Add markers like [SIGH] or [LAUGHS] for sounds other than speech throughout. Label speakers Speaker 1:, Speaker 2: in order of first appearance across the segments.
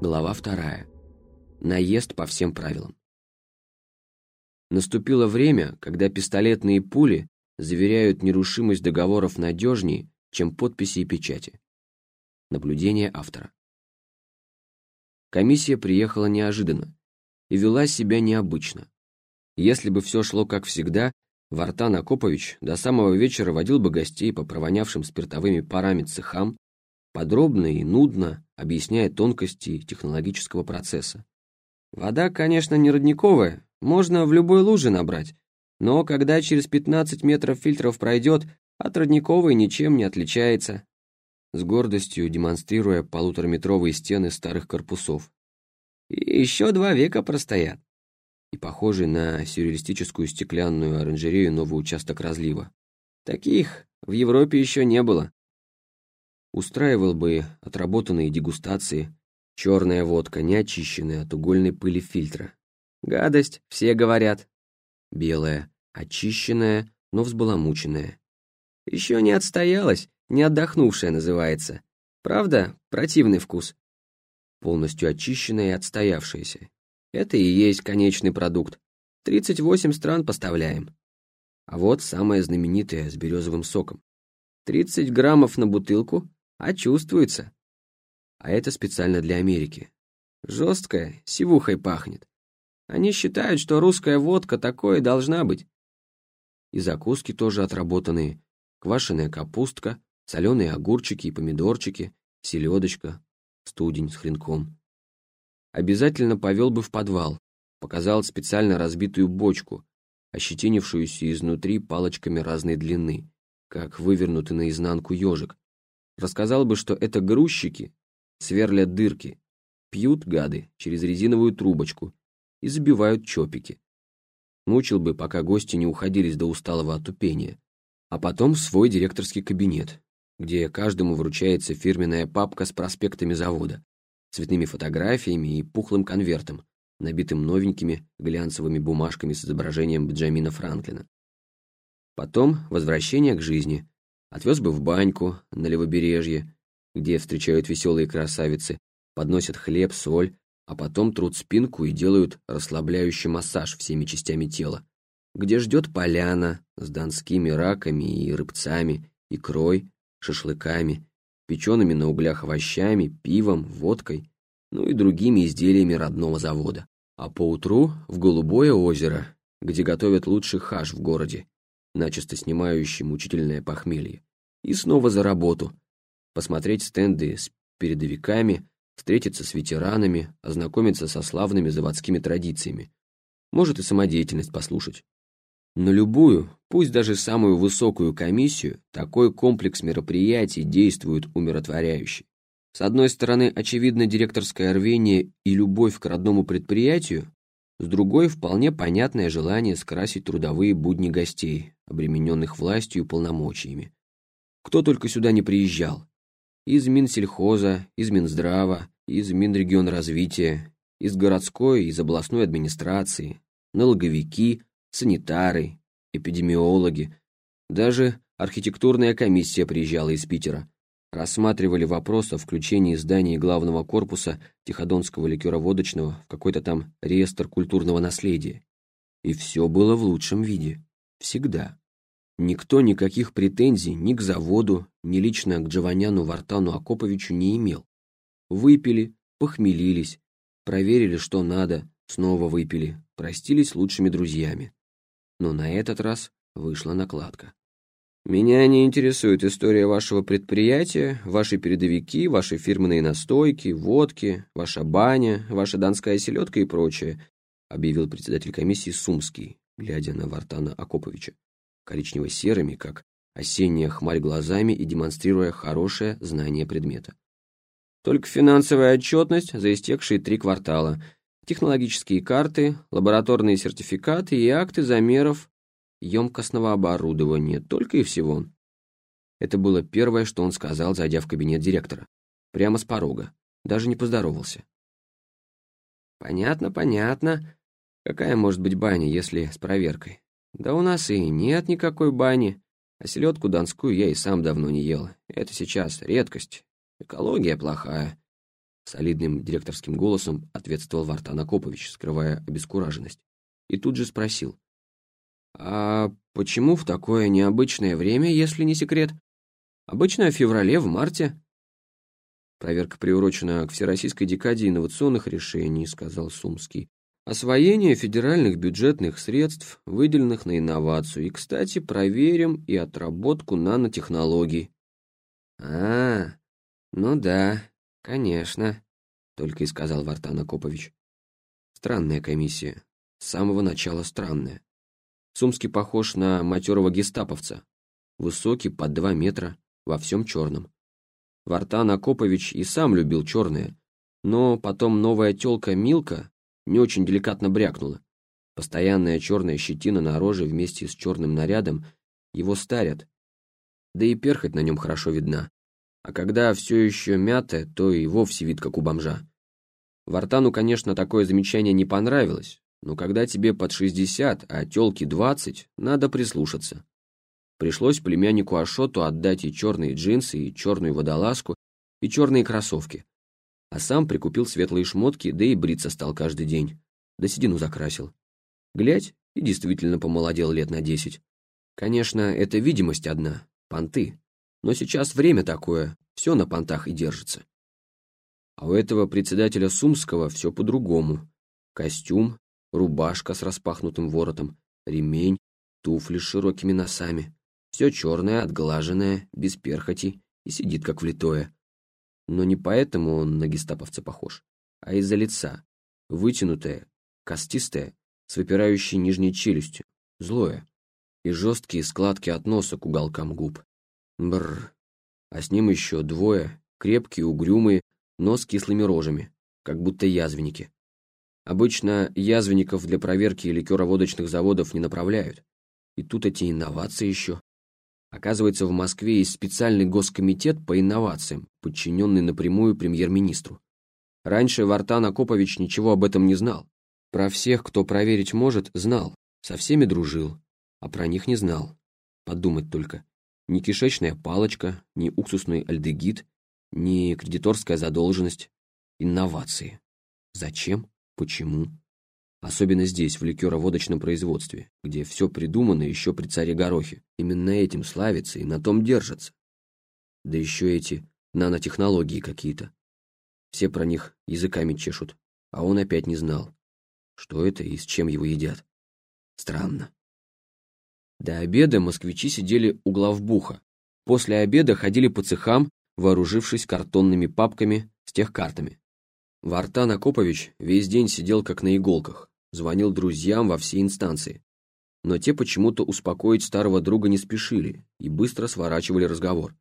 Speaker 1: Глава вторая. Наезд по всем правилам. Наступило время, когда пистолетные пули заверяют нерушимость договоров надежнее, чем подписи и печати. Наблюдение автора. Комиссия приехала неожиданно и вела себя необычно. Если бы все шло как всегда, Вартан Акопович до самого вечера водил бы гостей по провонявшим спиртовыми парами цехам, подробно и нудно объясняя тонкости технологического процесса. Вода, конечно, не родниковая, можно в любой луже набрать, но когда через 15 метров фильтров пройдет, от родниковой ничем не отличается. С гордостью демонстрируя полутораметровые стены старых корпусов. И еще два века простоят. И похожий на сюрреалистическую стеклянную оранжерею новый участок разлива. Таких в Европе еще не было устраивал бы отработанные дегустации, черная водка, не очищенная от угольной пыли фильтра. Гадость, все говорят. Белая, очищенная, но взбаламученная. Еще не отстоялась, не отдохнувшая называется. Правда, противный вкус. Полностью очищенная и отстоявшаяся. Это и есть конечный продукт. 38 стран поставляем. А вот самое знаменитое с березовым соком. 30 граммов на бутылку а чувствуется. А это специально для Америки. Жесткая, сивухой пахнет. Они считают, что русская водка такой и должна быть. И закуски тоже отработанные. Квашеная капустка, соленые огурчики и помидорчики, селедочка, студень с хренком. Обязательно повел бы в подвал, показал специально разбитую бочку, ощетинившуюся изнутри палочками разной длины, как вывернутый наизнанку ежик, Рассказал бы, что это грузчики, сверлят дырки, пьют, гады, через резиновую трубочку и забивают чопики. Мучил бы, пока гости не уходились до усталого отупения. А потом в свой директорский кабинет, где каждому вручается фирменная папка с проспектами завода, цветными фотографиями и пухлым конвертом, набитым новенькими глянцевыми бумажками с изображением Бенджамина Франклина. Потом возвращение к жизни, Отвез бы в баньку на левобережье, где встречают веселые красавицы, подносят хлеб, соль, а потом трут спинку и делают расслабляющий массаж всеми частями тела, где ждет поляна с донскими раками и рыбцами, икрой, шашлыками, печеными на углях овощами, пивом, водкой, ну и другими изделиями родного завода. А поутру в Голубое озеро, где готовят лучший хаш в городе, начисто снимающий мучительное похмелье. И снова за работу. Посмотреть стенды с передовиками, встретиться с ветеранами, ознакомиться со славными заводскими традициями. Может и самодеятельность послушать. но любую, пусть даже самую высокую комиссию, такой комплекс мероприятий действует умиротворяюще. С одной стороны, очевидно директорское рвение и любовь к родному предприятию, с другой – вполне понятное желание скрасить трудовые будни гостей, обремененных властью и полномочиями. Кто только сюда не приезжал. Из Минсельхоза, из Минздрава, из Минрегионразвития, из городской, из областной администрации, налоговики, санитары, эпидемиологи. Даже архитектурная комиссия приезжала из Питера. Рассматривали вопрос о включении здания главного корпуса Тиходонского ликероводочного в какой-то там реестр культурного наследия. И все было в лучшем виде. Всегда. Никто никаких претензий ни к заводу, ни лично к Джованяну Вартану Акоповичу не имел. Выпили, похмелились, проверили, что надо, снова выпили, простились лучшими друзьями. Но на этот раз вышла накладка. «Меня не интересует история вашего предприятия, ваши передовики, ваши фирменные настойки, водки, ваша баня, ваша донская селедка и прочее», объявил председатель комиссии Сумский, глядя на Вартана Акоповича, коричнево-серыми, как осенняя хмарь глазами и демонстрируя хорошее знание предмета. Только финансовая отчетность за истекшие три квартала, технологические карты, лабораторные сертификаты и акты замеров емкостного оборудования, только и всего. Это было первое, что он сказал, зайдя в кабинет директора. Прямо с порога. Даже не поздоровался. «Понятно, понятно», Какая может быть баня, если с проверкой? Да у нас и нет никакой бани. А селедку донскую я и сам давно не ел. Это сейчас редкость. Экология плохая. Солидным директорским голосом ответствовал Вартан Акопович, скрывая обескураженность. И тут же спросил. «А почему в такое необычное время, если не секрет? Обычно в феврале, в марте». «Проверка приурочена к Всероссийской декаде инновационных решений», — сказал Сумский. Освоение федеральных бюджетных средств, выделенных на инновацию. И, кстати, проверим и отработку нанотехнологий. А, ну да, конечно, только и сказал Вартана Копович. Странная комиссия. С самого начала странная. Сумский похож на матерого гестаповца. Высокий, под два метра, во всем черном. Вартан Акопович и сам любил черное, но потом новая телка Милка не очень деликатно брякнула. Постоянная черная щетина на роже вместе с черным нарядом его старят. Да и перхоть на нем хорошо видна. А когда все еще мятая, то и вовсе вид как у бомжа. Вартану, конечно, такое замечание не понравилось, но когда тебе под 60, а тёлке 20, надо прислушаться. Пришлось племяннику Ашоту отдать и черные джинсы, и черную водолазку, и черные кроссовки а сам прикупил светлые шмотки, да и бриться стал каждый день. Да седину закрасил. Глядь, и действительно помолодел лет на десять. Конечно, это видимость одна, понты. Но сейчас время такое, все на понтах и держится. А у этого председателя Сумского все по-другому. Костюм, рубашка с распахнутым воротом, ремень, туфли с широкими носами. Все черное, отглаженное, без перхоти и сидит как влитое. Но не поэтому он на гестаповца похож, а из-за лица. Вытянутое, костистое, с выпирающей нижней челюстью, злое. И жесткие складки от носа к уголкам губ. Бррр. А с ним еще двое, крепкие, угрюмые, но с кислыми рожами, как будто язвенники. Обычно язвенников для проверки ликероводочных заводов не направляют. И тут эти инновации еще. Оказывается, в Москве есть специальный госкомитет по инновациям, подчиненный напрямую премьер-министру. Раньше Вартан Акопович ничего об этом не знал. Про всех, кто проверить может, знал, со всеми дружил, а про них не знал. Подумать только. Ни кишечная палочка, ни уксусный альдегид, ни кредиторская задолженность. Инновации. Зачем? Почему? Особенно здесь, в ликероводочном производстве, где все придумано еще при царе Горохе. Именно этим славится и на том держится. Да еще эти нанотехнологии какие-то. Все про них языками чешут, а он опять не знал, что это и с чем его едят. Странно. До обеда москвичи сидели у главбуха. После обеда ходили по цехам, вооружившись картонными папками с техкартами. Вартан Акопович весь день сидел как на иголках звонил друзьям во все инстанции. Но те почему-то успокоить старого друга не спешили и быстро сворачивали разговор.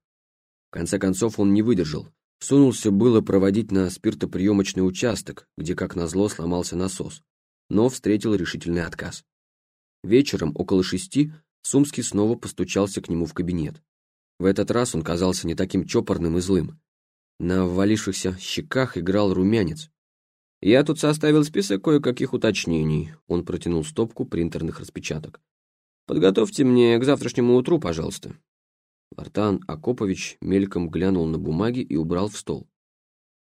Speaker 1: В конце концов он не выдержал. Сунулся было проводить на спиртоприемочный участок, где, как назло, сломался насос, но встретил решительный отказ. Вечером, около шести, Сумский снова постучался к нему в кабинет. В этот раз он казался не таким чопорным и злым. На ввалившихся щеках играл румянец, я тут составил список кое-каких уточнений. Он протянул стопку принтерных распечаток. Подготовьте мне к завтрашнему утру, пожалуйста. Вартан Акопович мельком глянул на бумаги и убрал в стол.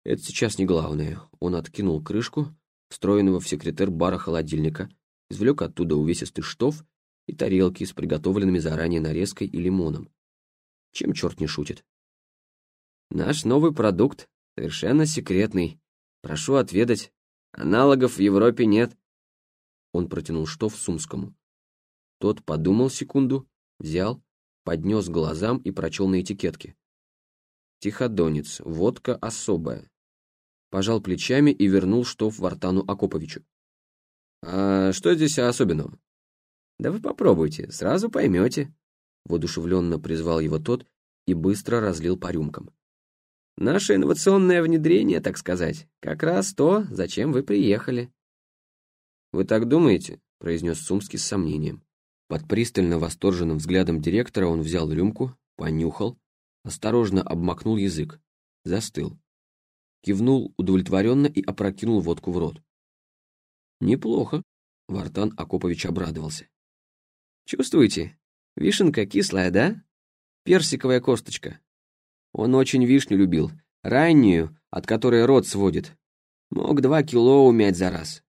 Speaker 1: Это сейчас не главное. Он откинул крышку, встроенного в секретер бара холодильника, извлек оттуда увесистый штоф и тарелки с приготовленными заранее нарезкой и лимоном. Чем черт не шутит? Наш новый продукт совершенно секретный, Прошу отведать. Аналогов в Европе нет. Он протянул штоф Сумскому. Тот подумал секунду, взял, поднес глазам и прочел на этикетке. Тиходонец, водка особая. Пожал плечами и вернул штоф Вартану Акоповичу. «А что здесь особенного?» «Да вы попробуйте, сразу поймете», — воодушевленно призвал его тот и быстро разлил по рюмкам. Наше инновационное внедрение, так сказать, как раз то, зачем вы приехали». «Вы так думаете?» — произнес Сумский с сомнением. Под пристально восторженным взглядом директора он взял рюмку, понюхал, осторожно обмакнул язык, застыл. Кивнул удовлетворенно и опрокинул водку в рот. «Неплохо», — Вартан Акопович обрадовался. «Чувствуете? Вишенка кислая, да? Персиковая косточка. Он очень вишню любил, раннюю, от которой рот сводит. Мог два кило умять за раз.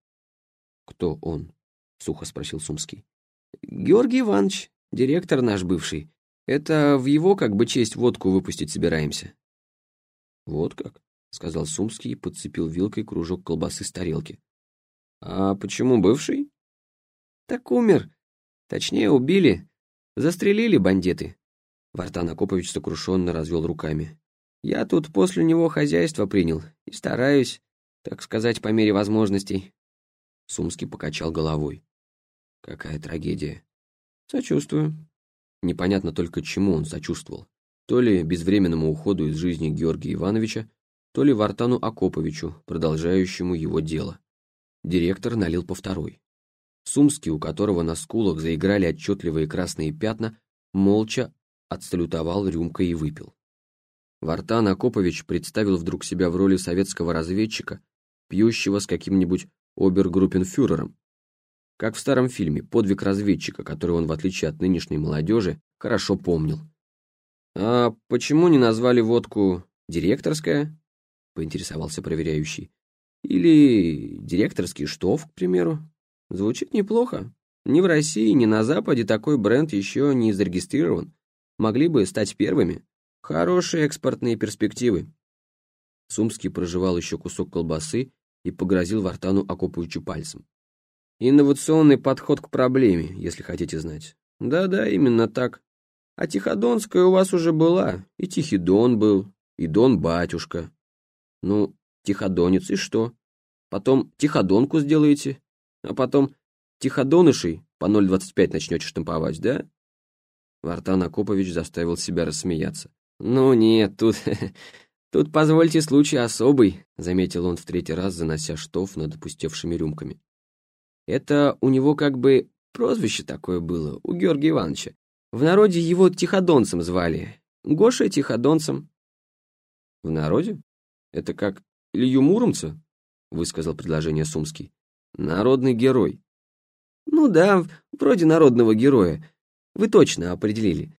Speaker 1: «Кто он?» — сухо спросил Сумский. «Георгий Иванович, директор наш бывший. Это в его как бы честь водку выпустить собираемся». «Вот как?» — сказал Сумский и подцепил вилкой кружок колбасы с тарелки. «А почему бывший?» «Так умер. Точнее, убили. Застрелили бандиты. Вартан Акопович сокрушенно развел руками. «Я тут после него хозяйство принял и стараюсь, так сказать, по мере возможностей». Сумский покачал головой. «Какая трагедия». «Сочувствую». Непонятно только, чему он сочувствовал. То ли безвременному уходу из жизни Георгия Ивановича, то ли Вартану Акоповичу, продолжающему его дело. Директор налил по второй. Сумский, у которого на скулах заиграли отчетливые красные пятна, молча Отсалютовал рюмкой и выпил. Вартан Акопович представил вдруг себя в роли советского разведчика, пьющего с каким-нибудь обергруппенфюрером. Как в старом фильме «Подвиг разведчика», который он, в отличие от нынешней молодежи, хорошо помнил. «А почему не назвали водку «директорская»?» — поинтересовался проверяющий. «Или «директорский штоф», к примеру. Звучит неплохо. Ни в России, ни на Западе такой бренд еще не зарегистрирован могли бы стать первыми. Хорошие экспортные перспективы. Сумский проживал еще кусок колбасы и погрозил Вартану окопывающим пальцем. Инновационный подход к проблеме, если хотите знать. Да-да, именно так. А Тиходонская у вас уже была, и Тиходон был, и Дон-батюшка. Ну, Тиходонец и что? Потом Тиходонку сделаете, а потом Тиходонышей по 0,25 начнете штамповать, да? Вартан Акопович заставил себя рассмеяться. «Ну нет, тут... [LAUGHS] тут, позвольте, случай особый», — заметил он в третий раз, занося штоф над опустевшими рюмками. «Это у него как бы прозвище такое было, у Георгия Ивановича. В народе его Тиходонцем звали. Гоша Тиходонцем». «В народе? Это как Илью Муромца?» — высказал предложение Сумский. «Народный герой». «Ну да, вроде народного героя. Вы точно определили».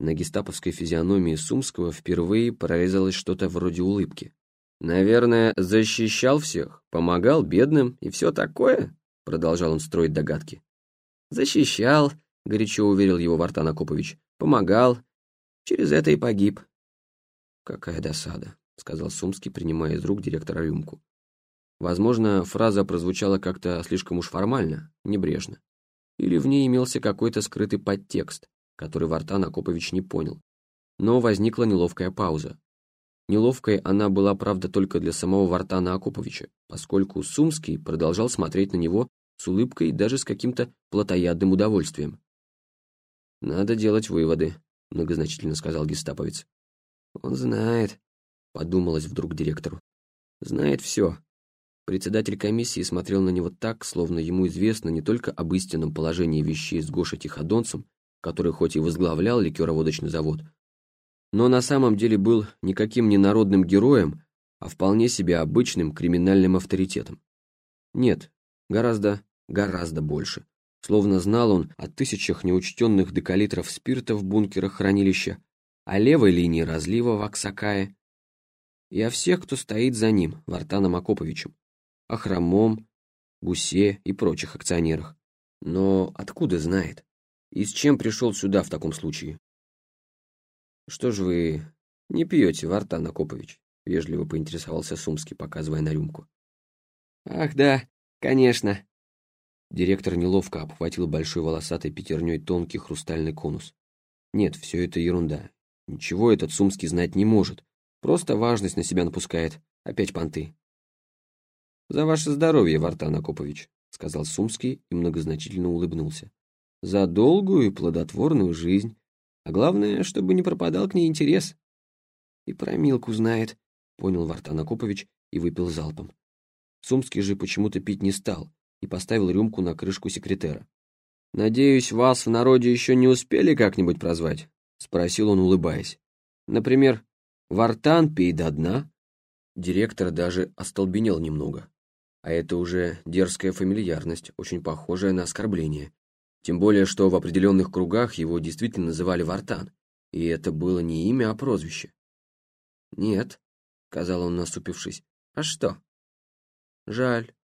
Speaker 1: На гестаповской физиономии Сумского впервые прорезалось что-то вроде улыбки. «Наверное, защищал всех, помогал бедным и все такое?» Продолжал он строить догадки. «Защищал», — горячо уверил его Вартан Акопович. «Помогал. Через это и погиб». «Какая досада», — сказал Сумский, принимая из рук директора рюмку. Возможно, фраза прозвучала как-то слишком уж формально, небрежно или в ней имелся какой-то скрытый подтекст, который Вартан Акопович не понял. Но возникла неловкая пауза. Неловкой она была, правда, только для самого Вартана Акоповича, поскольку Сумский продолжал смотреть на него с улыбкой и даже с каким-то плотоядным удовольствием. «Надо делать выводы», — многозначительно сказал гестаповец. «Он знает», — подумалось вдруг директору. «Знает все, Председатель комиссии смотрел на него так, словно ему известно не только об истинном положении вещей с Гошей Тиходонцем, который хоть и возглавлял ликероводочный завод, но на самом деле был никаким не народным героем, а вполне себе обычным криминальным авторитетом. Нет, гораздо, гораздо больше. Словно знал он о тысячах неучтенных декалитров спирта в бункерах хранилища, о левой линии разлива в Аксакае и о всех, кто стоит за ним, Вартаном Акоповичем о Хромом, Гусе и прочих акционерах. Но откуда знает? И с чем пришел сюда в таком случае? Что ж вы не пьете, Вартан Акопович? Вежливо поинтересовался Сумский, показывая на рюмку. Ах да, конечно. Директор неловко обхватил большой волосатой пятерней тонкий хрустальный конус. Нет, все это ерунда. Ничего этот Сумский знать не может. Просто важность на себя напускает. Опять понты. «За ваше здоровье, Вартан Акопович», — сказал Сумский и многозначительно улыбнулся. «За долгую и плодотворную жизнь. А главное, чтобы не пропадал к ней интерес». «И про Милку знает», — понял Вартан Акопович и выпил залпом. Сумский же почему-то пить не стал и поставил рюмку на крышку секретера. «Надеюсь, вас в народе еще не успели как-нибудь прозвать?» — спросил он, улыбаясь. «Например, Вартан пей до дна?» Директор даже остолбенел немного. А это уже дерзкая фамильярность, очень похожая на оскорбление. Тем более, что в определенных кругах его действительно называли Вартан, и это было не имя, а прозвище. «Нет», — сказал он, насупившись, — «а что?» «Жаль.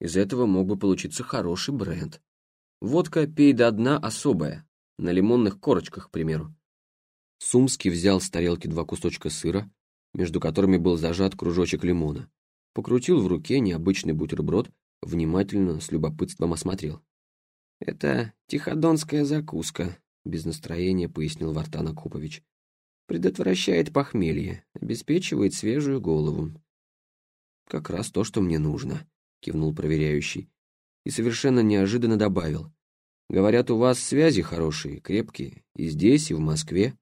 Speaker 1: Из этого мог бы получиться хороший бренд. Водка «Пей до дна» особая, на лимонных корочках, к примеру». Сумский взял с тарелки два кусочка сыра, между которыми был зажат кружочек лимона. Покрутил в руке необычный бутерброд, внимательно, с любопытством осмотрел. «Это тиходонская закуска», — без настроения пояснил Вартан Акупович. «Предотвращает похмелье, обеспечивает свежую голову». «Как раз то, что мне нужно», — кивнул проверяющий. И совершенно неожиданно добавил. «Говорят, у вас связи хорошие, крепкие, и здесь, и в Москве».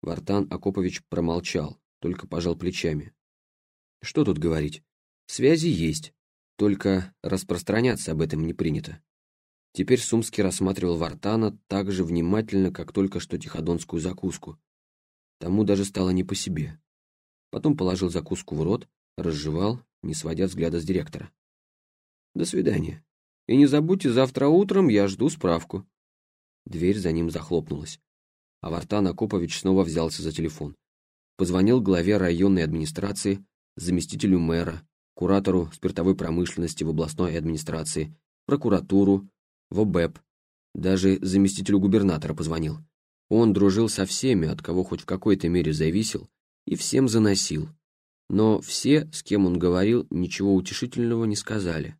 Speaker 1: Вартан Акопович промолчал, только пожал плечами, что тут говорить? Связи есть, только распространяться об этом не принято. Теперь Сумский рассматривал Вартана так же внимательно, как только что тиходонскую закуску. Тому даже стало не по себе. Потом положил закуску в рот, разжевал, не сводя взгляда с директора. «До свидания. И не забудьте, завтра утром я жду справку». Дверь за ним захлопнулась. А Вартан Акопович снова взялся за телефон. Позвонил главе районной администрации, заместителю мэра, куратору спиртовой промышленности в областной администрации, прокуратуру, в ОБЭП, даже заместителю губернатора позвонил. Он дружил со всеми, от кого хоть в какой-то мере зависел, и всем заносил. Но все, с кем он говорил, ничего утешительного не сказали.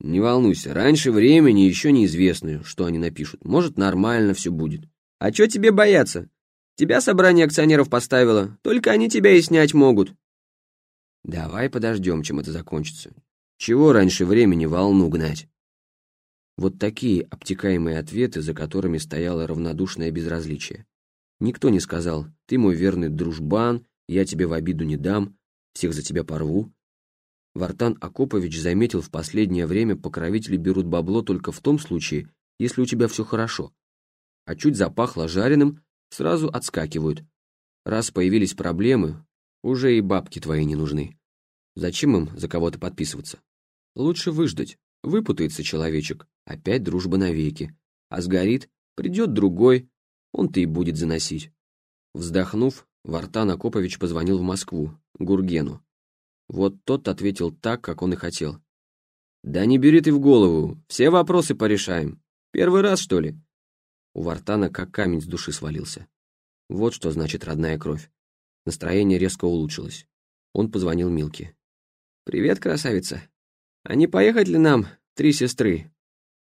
Speaker 1: «Не волнуйся, раньше времени еще неизвестно, что они напишут. Может, нормально все будет». «А что тебе бояться? Тебя собрание акционеров поставило, только они тебя и снять могут. Давай подождем, чем это закончится. Чего раньше времени волну гнать? Вот такие обтекаемые ответы, за которыми стояло равнодушное безразличие. Никто не сказал «ты мой верный дружбан», «я тебе в обиду не дам», «всех за тебя порву». Вартан Акопович заметил, в последнее время покровители берут бабло только в том случае, если у тебя все хорошо. А чуть запахло жареным, сразу отскакивают. Раз появились проблемы, уже и бабки твои не нужны. Зачем им за кого-то подписываться? Лучше выждать. Выпутается человечек. Опять дружба навеки. А сгорит, придет другой. Он-то и будет заносить. Вздохнув, Вартан Акопович позвонил в Москву, Гургену. Вот тот ответил так, как он и хотел. «Да не бери ты в голову, все вопросы порешаем. Первый раз, что ли?» У Вартана как камень с души свалился. Вот что значит родная кровь. Настроение резко улучшилось. Он позвонил Милке. «Привет, красавица. А не поехать ли нам, три сестры?»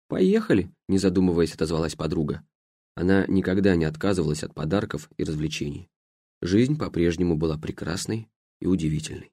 Speaker 1: «Поехали», — не задумываясь, отозвалась подруга. Она никогда не отказывалась от подарков и развлечений. Жизнь по-прежнему была прекрасной и удивительной.